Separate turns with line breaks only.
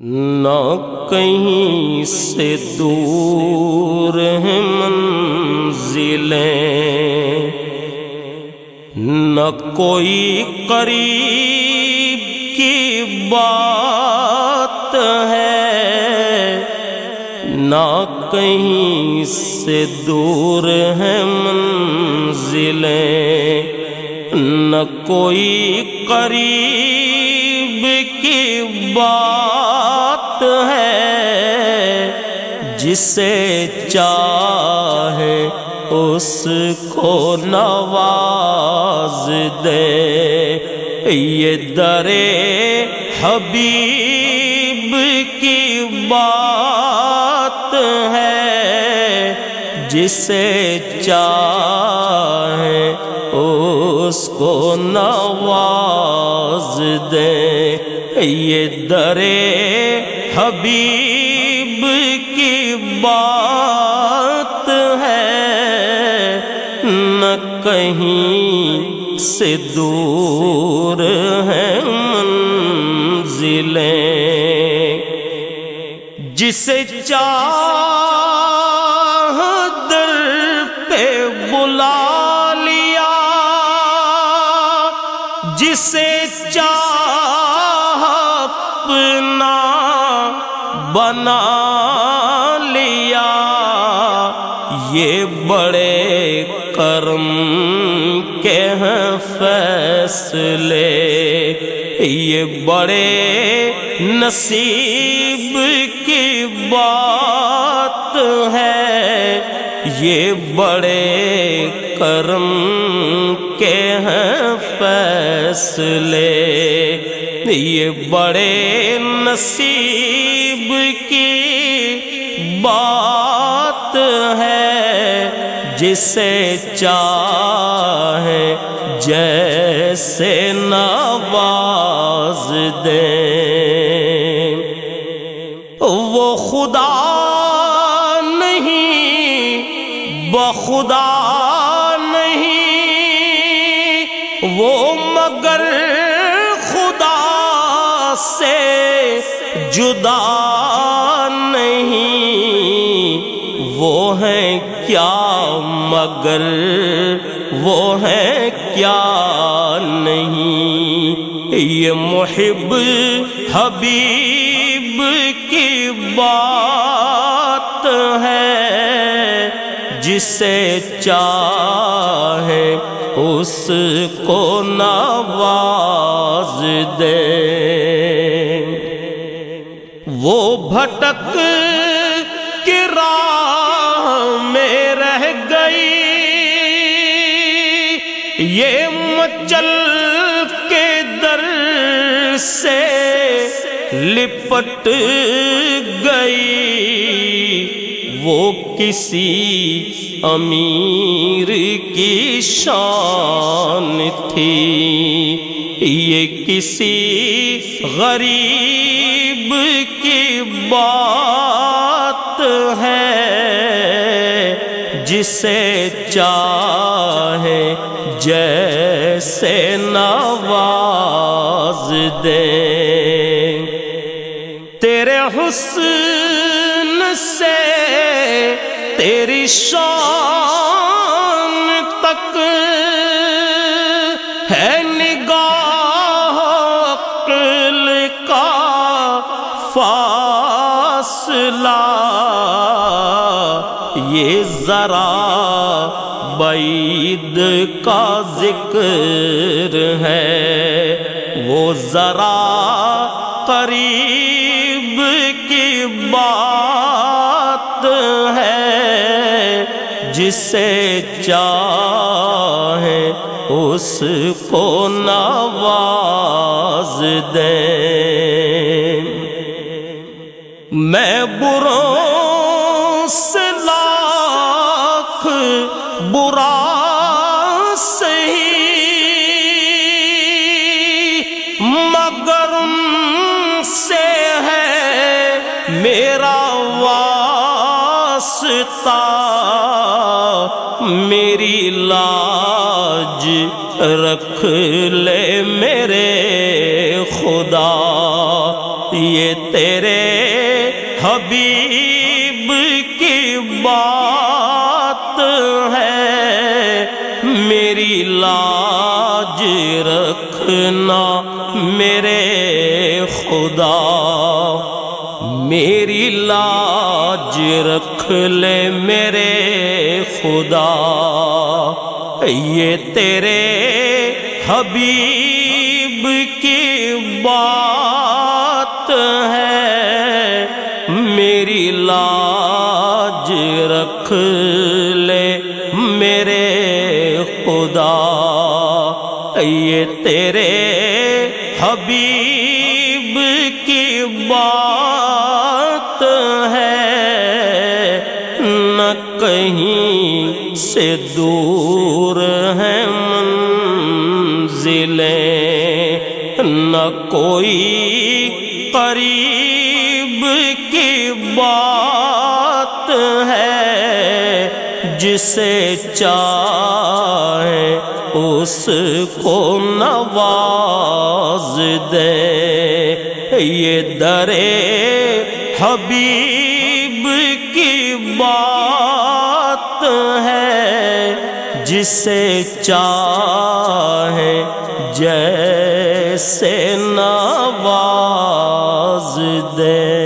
نہ کہیں سے دور ہیں منزلیں، نہ کوئی قریب کی بات ہے، نہ کہیں سے دور ہیں منزلیں، نہ کوئی قریب کی بات جسے چاہے اس کو نواز دے۔ یہ درے حبیب کی بات ہے۔ جسے چاہے اس کو نواز دے۔ یہ درے حبیب بات ہے، نہ کہیں سے دور ہے منزلیں۔ جسے چاہ در پہ بلا لیا، جسے چاہ اپنا بنا یہ بڑے کرم کے ہیں فیصلے۔ یہ بڑے نصیب کی بات ہے۔ یہ بڑے کرم کے ہیں فیصلے۔ یہ بڑے نصیب جسے چاہے، جیسے نواز دے۔ وہ خدا نہیں بخدا نہیں۔ وہ مگر خدا سے جدا نہیں۔ وہ ہے کیا مگر وہ ہے کیا نہیں؟ یہ محب حبیب کی بات ہے، جسے چاہے اس کو نواز دے۔ وہ بھٹک یہ مچل کے در سے لپٹ گئی۔ وہ کسی امیر کی شان تھی۔ یہ کسی غریب کی بات ہے جسے چاہے جیسے نواز دے تیرے حسن سے تیری شان تک ہے نگاہ عقل کا فاصلہ۔ یہ ذرا بعید کا ذکر ہے، وہ ذرا قریب کی بات ہے، جسے چاہے اس کو نواز دے۔ میں بروں واسطہ میری لاج رکھ لے میرے خدا یہ تیرے حبیب کی بات ہے میری لاج رکھنا میرے خدا میری لاج رکھ لے میرے خدا۔ یہ تیرے حبیب کی بات ہے۔ میری لاج رکھ لے میرے خدا۔ یہ تیرے حبیب کی بات نہ کہیں سے دور ہے منزلیں، نہ کوئی قریب کی بات ہے جسے چاہے اس کو نواز دے۔ یہ درے حبیب کی بات جسے چاہے جیسے نواز دے۔